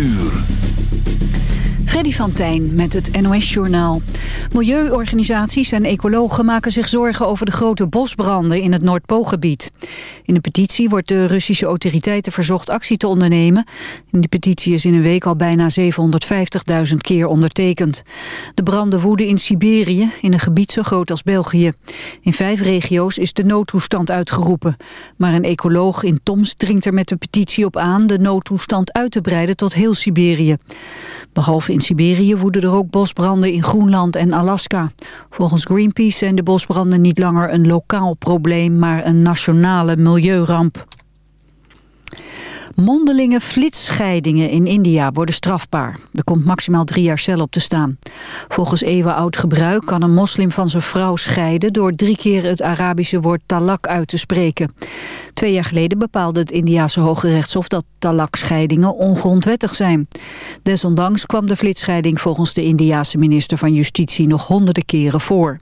uur. Freddy van Tijn met het NOS-journaal. Milieuorganisaties en ecologen maken zich zorgen over de grote bosbranden in het Noordpoolgebied. In de petitie wordt de Russische autoriteiten verzocht actie te ondernemen. De petitie is in een week al bijna 750.000 keer ondertekend. De branden woeden in Siberië, in een gebied zo groot als België. In vijf regio's is de noodtoestand uitgeroepen. Maar een ecoloog in Toms dringt er met de petitie op aan de noodtoestand uit te breiden tot heel Siberië. Behalve in Siberië woeden er ook bosbranden in Groenland en Alaska. Volgens Greenpeace zijn de bosbranden niet langer een lokaal probleem, maar een nationale milieuramp. Mondelinge flitsscheidingen in India worden strafbaar. Er komt maximaal drie jaar cel op te staan. Volgens eeuwenoud gebruik kan een moslim van zijn vrouw scheiden... door drie keer het Arabische woord talak uit te spreken. Twee jaar geleden bepaalde het Indiase Hoge Rechtshof... dat talakscheidingen ongrondwettig zijn. Desondanks kwam de flitsscheiding volgens de Indiase minister van Justitie... nog honderden keren voor.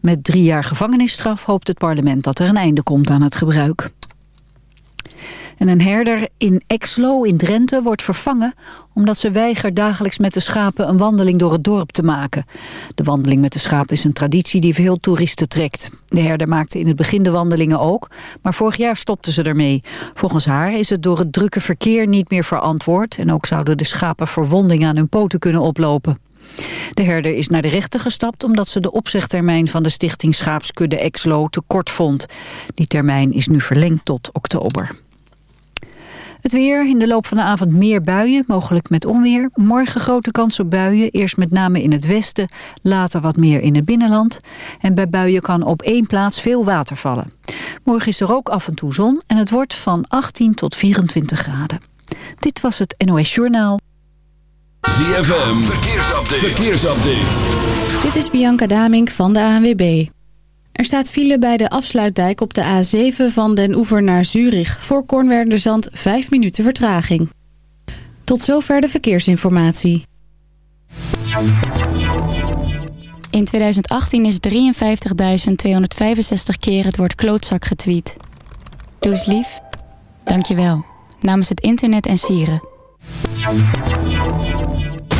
Met drie jaar gevangenisstraf hoopt het parlement dat er een einde komt aan het gebruik. En een herder in Exlo in Drenthe wordt vervangen omdat ze weigert dagelijks met de schapen een wandeling door het dorp te maken. De wandeling met de schapen is een traditie die veel toeristen trekt. De herder maakte in het begin de wandelingen ook, maar vorig jaar stopte ze ermee. Volgens haar is het door het drukke verkeer niet meer verantwoord en ook zouden de schapen verwondingen aan hun poten kunnen oplopen. De herder is naar de rechter gestapt omdat ze de opzegtermijn van de stichting Schaapskudde Exlo te kort vond. Die termijn is nu verlengd tot oktober. Het weer, in de loop van de avond meer buien, mogelijk met onweer. Morgen grote kans op buien, eerst met name in het westen, later wat meer in het binnenland. En bij buien kan op één plaats veel water vallen. Morgen is er ook af en toe zon en het wordt van 18 tot 24 graden. Dit was het NOS Journaal. ZFM, verkeersupdate. verkeersupdate. Dit is Bianca Damink van de ANWB. Er staat file bij de afsluitdijk op de A7 van Den Oever naar Zurich. Voor Kornwerderzand 5 minuten vertraging. Tot zover de verkeersinformatie. In 2018 is 53.265 keer het woord klootzak getweet. Doe eens lief. Dank je wel. Namens het internet en sieren.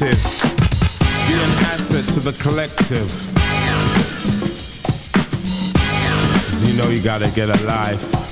Be an asset to the collective. Cause you know you gotta get a life.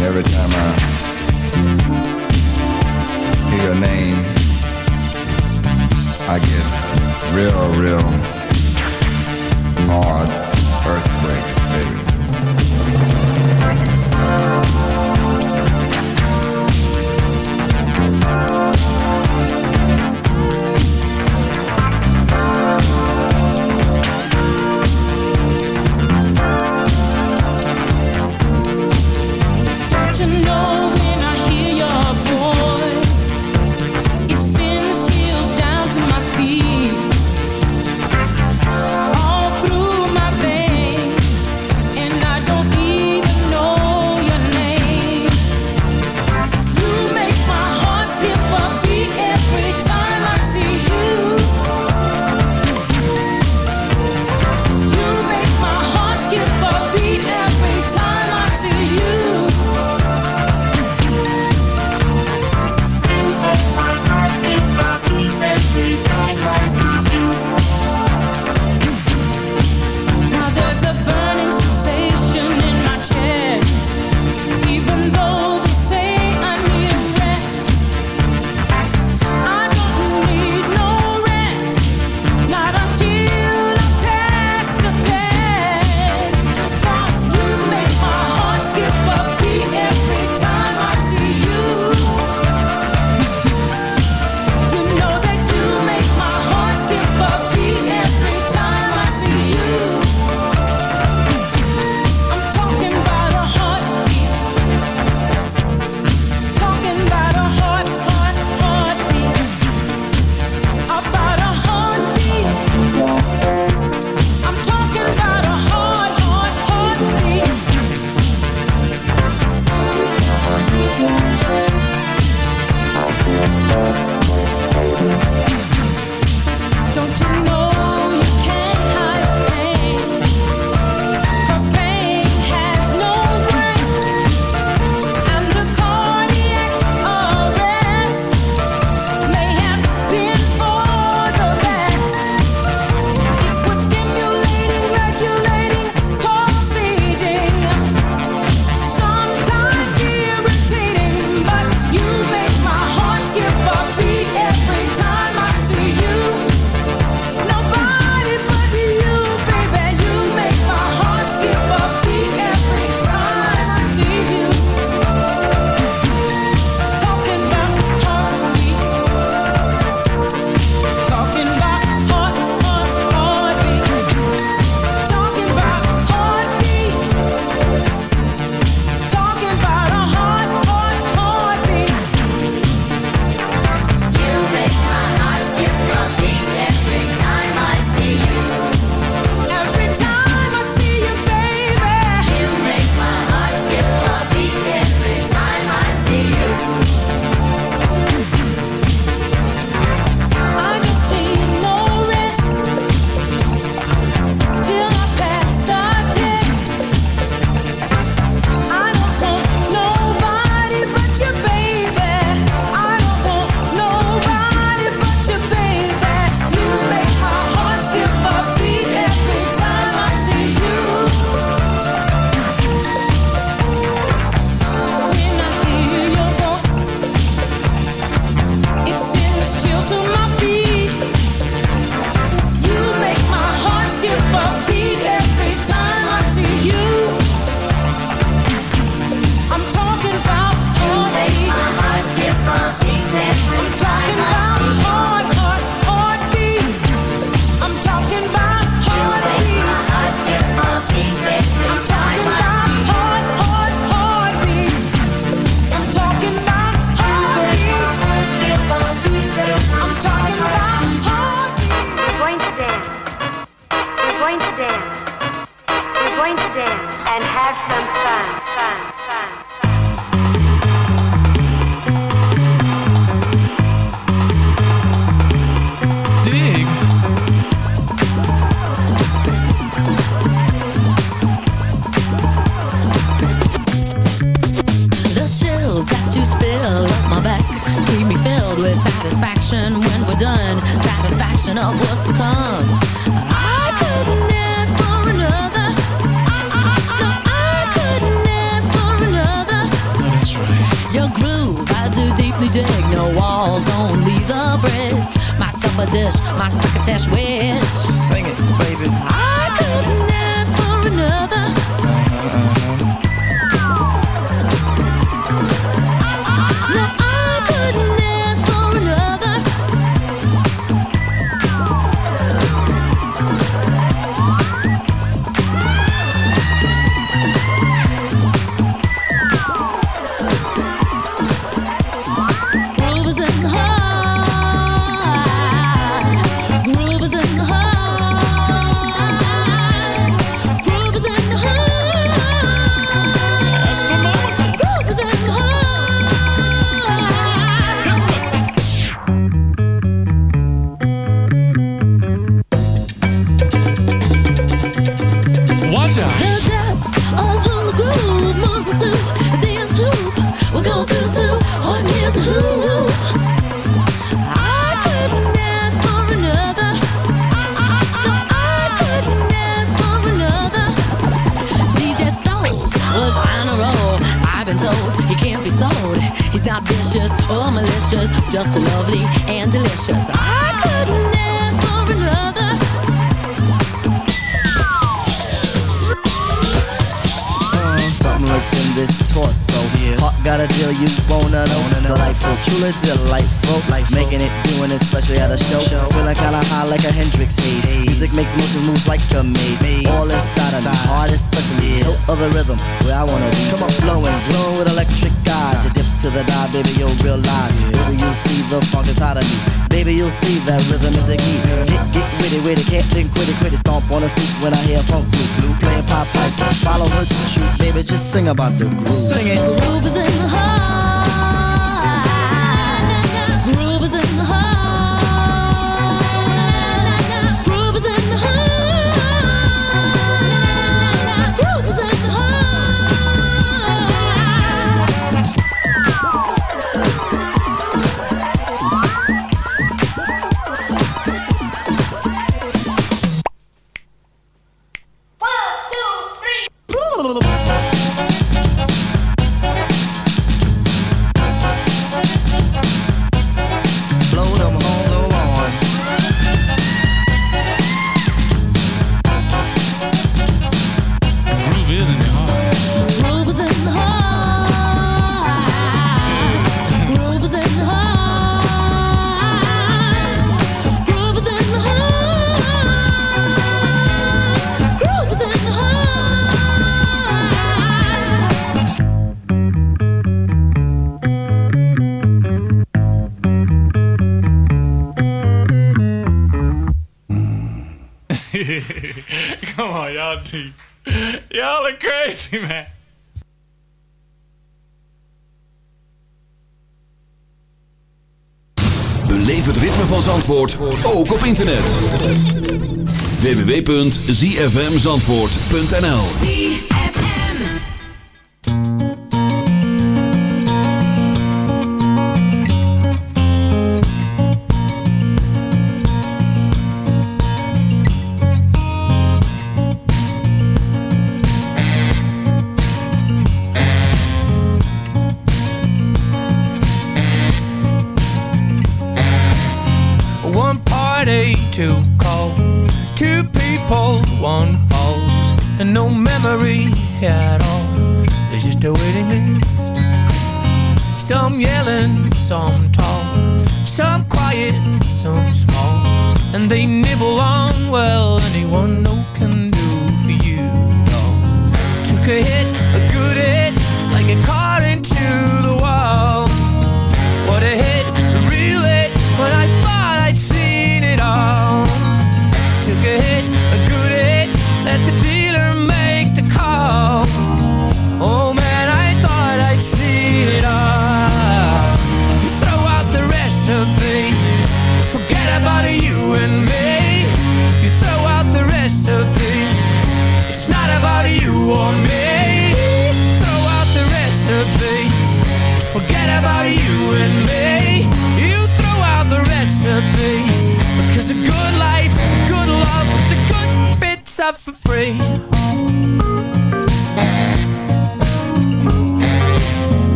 And every time I Ja, Y'all crazy, man. Beleef het ritme van Zandvoort, ook op internet. www.zfmzandvoort.nl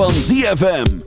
van ZFM.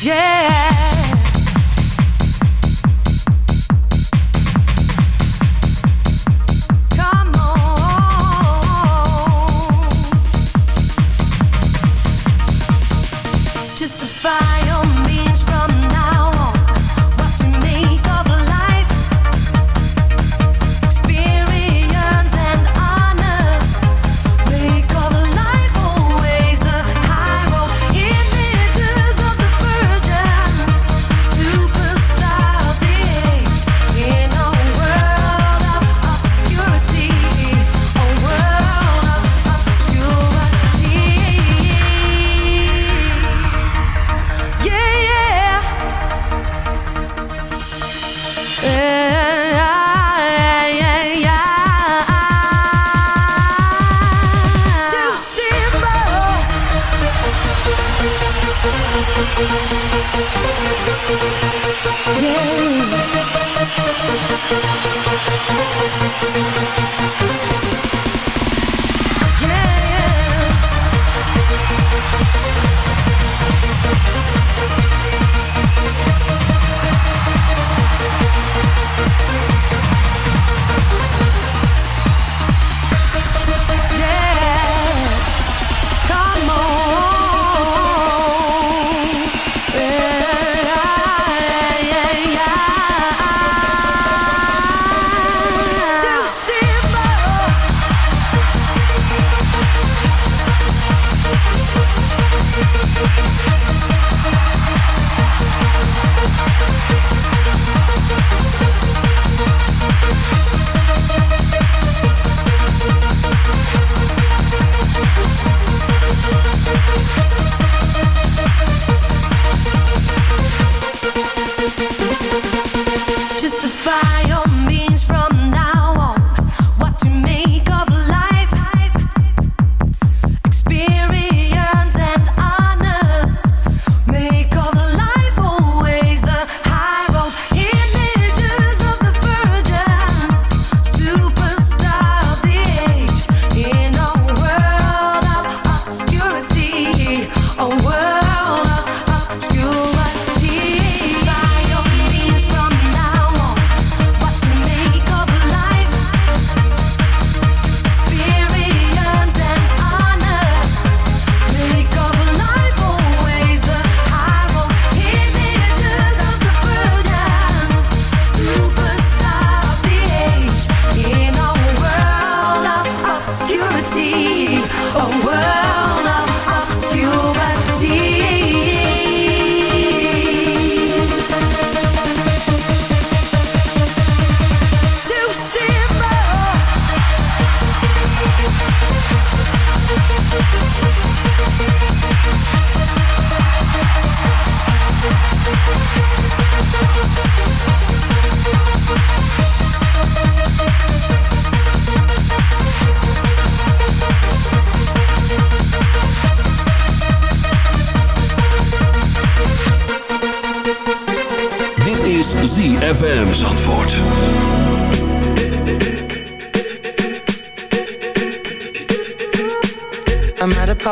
Yeah.